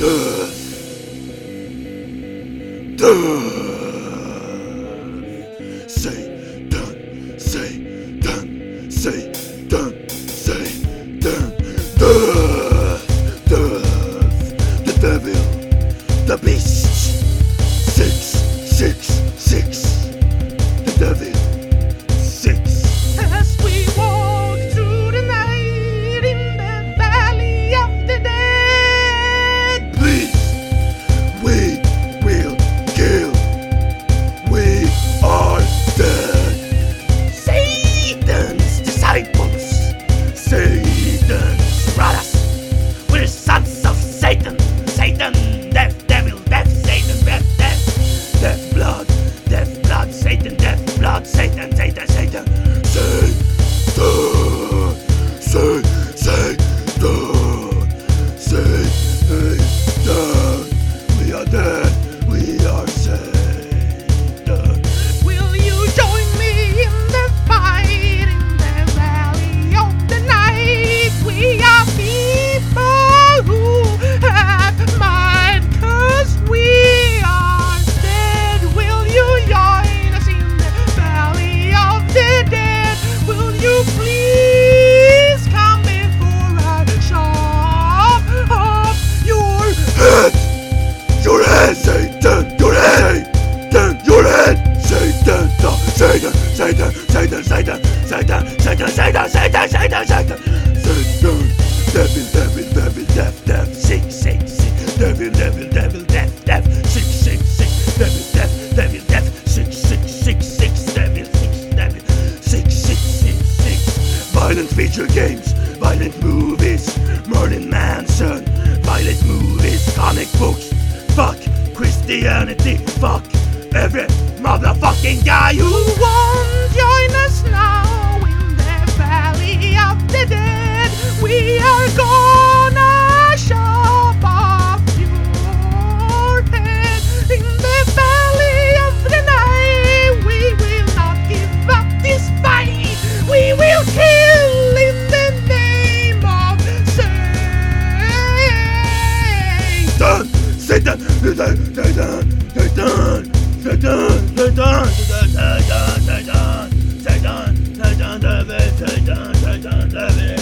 Say done, say done, say done, say done. Death, death, the devil, the beast. Six, six, six, the devil. Brothers. We're sons of Satan. Satan, death, devil, death, Satan, death, death, death, blood, death, blood, Satan, death, blood, Satan, Satan, Satan, Satan, Satan, Satan, Satan! Satan! Satan! Satan! Satan! Satan! Satan! Satan! Satan! Satan! Satan! Devil! Devil! Devil! Death! Death! Six! Six! Six! Devil! Devil! Devil! Six! Six! Six! Devil! Death! Devil! Death! Six! Six! Six! Six! Devil! Six! Devil! Six! Six! Six! Six! Violent video games! Violent movies! Marilyn Manson! Violent movies! Comic books! Fuck Christianity! Fuck every motherfucking guy who won't join us now in the valley of the dead? We are gonna chop off your head in the valley of the night. We will not give up this fight. We will kill in the name of Satan, Satan, Satan, Satan, Satan, Satan, Satan, Satan, Satan, Satan, Satan,